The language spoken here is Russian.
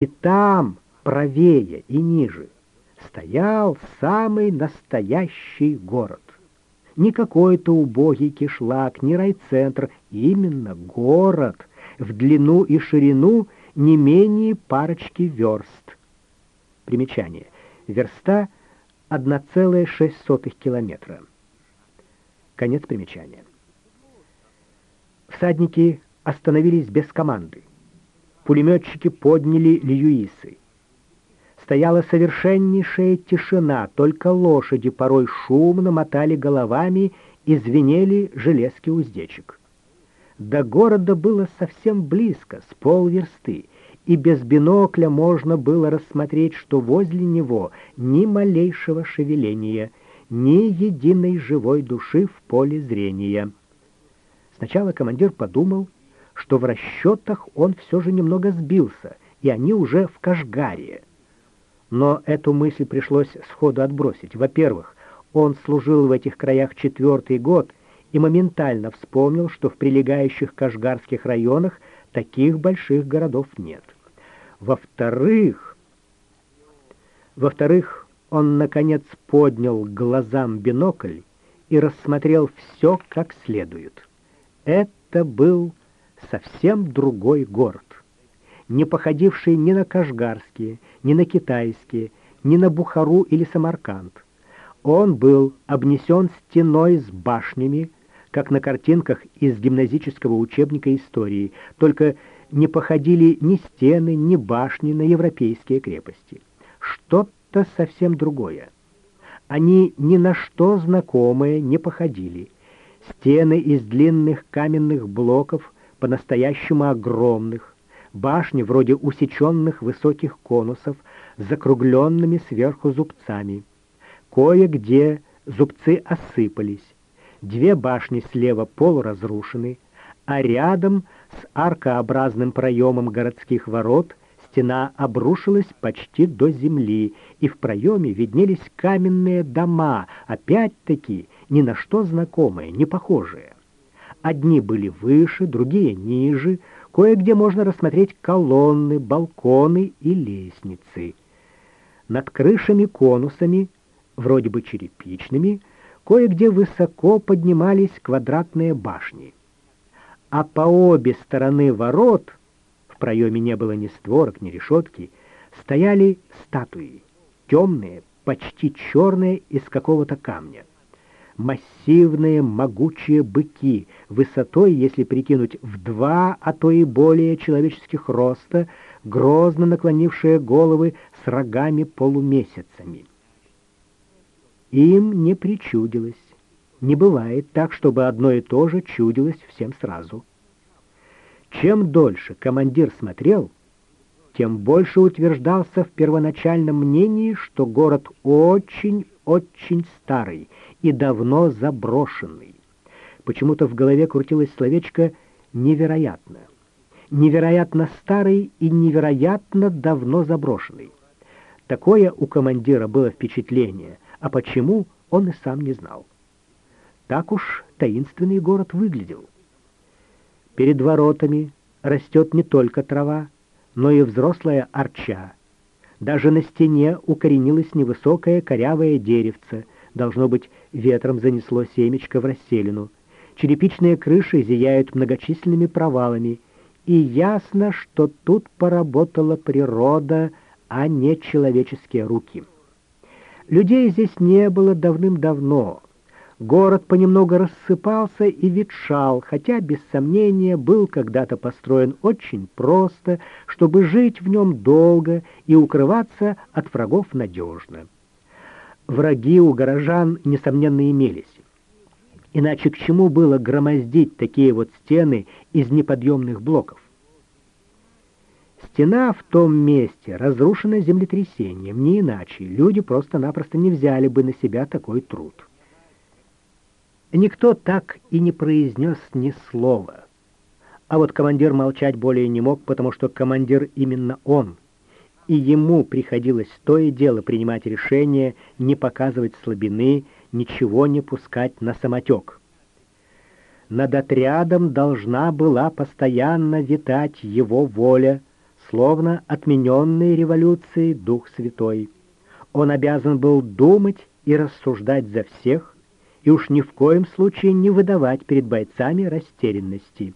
И там, правее и ниже, стоял самый настоящий город. Не какой-то убогий кишлак, не райцентр, именно город, в длину и ширину не менее парочки верст. Примечание. Верста 1,6 километра. Конец примечания. Всадники остановились без команды. Пулеметчики подняли льюисы. Стояла совершеннейшая тишина, только лошади порой шумно мотали головами и звенели железки уздечек. До города было совсем близко, с полверсты, и без бинокля можно было рассмотреть, что возле него ни малейшего шевеления, ни единой живой души в поле зрения. Сначала командир подумал, что в расчетах он все же немного сбился, и они уже в Кашгаре. Но эту мысль пришлось сходу отбросить. Во-первых, он служил в этих краях четвертый год и моментально вспомнил, что в прилегающих кашгарских районах таких больших городов нет. Во-вторых, во-вторых, он, наконец, поднял глазам бинокль и рассмотрел все как следует. Это был совсем другой город не походивший ни на кашгарские, ни на китайские, ни на Бухару или Самарканд. Он был обнесен стеной с башнями, как на картинках из гимназического учебника истории, только не походили ни стены, ни башни на европейские крепости. Что-то совсем другое. Они ни на что знакомые не походили. Стены из длинных каменных блоков, по-настоящему огромных, башни вроде усеченных высоких конусов с закругленными сверху зубцами. Кое-где зубцы осыпались, две башни слева полуразрушены, а рядом с аркообразным проемом городских ворот стена обрушилась почти до земли, и в проеме виднелись каменные дома, опять-таки ни на что знакомые, не похожие. Одни были выше, другие ниже, Кое-где можно рассмотреть колонны, балконы и лестницы. Над крышами-конусами, вроде бы черепичными, кое-где высоко поднимались квадратные башни. А по обе стороны ворот, в проеме не было ни створок, ни решетки, стояли статуи, темные, почти черные из какого-то камня массивные могучие быки, высотой, если прикинуть, в два, а то и более человеческих роста, грозно наклонившие головы с рогами-полумесяцами. Им не причудилось. Не бывает так, чтобы одно и то же чудилось всем сразу. Чем дольше командир смотрел, тем больше утверждался в первоначальном мнении, что город очень-очень старый — и давно заброшенный. Почему-то в голове крутилось словечко «невероятно». Невероятно старый и невероятно давно заброшенный. Такое у командира было впечатление, а почему, он и сам не знал. Так уж таинственный город выглядел. Перед воротами растет не только трава, но и взрослая арча. Даже на стене укоренилось невысокое корявое деревце — Должно быть, ветром занесло семечко в расселину. Черепичные крыши зияют многочисленными провалами, и ясно, что тут поработала природа, а не человеческие руки. Людей здесь не было давным-давно. Город понемногу рассыпался и ветшал, хотя, без сомнения, был когда-то построен очень просто, чтобы жить в нем долго и укрываться от врагов надежно враги у горожан, несомненно, имелись. Иначе к чему было громоздить такие вот стены из неподъемных блоков? Стена в том месте разрушена землетрясением, не иначе. Люди просто-напросто не взяли бы на себя такой труд. Никто так и не произнес ни слова. А вот командир молчать более не мог, потому что командир именно он — и ему приходилось то и дело принимать решение не показывать слабины, ничего не пускать на самотек. Над отрядом должна была постоянно витать его воля, словно отмененный революцией Дух Святой. Он обязан был думать и рассуждать за всех, и уж ни в коем случае не выдавать перед бойцами растерянности.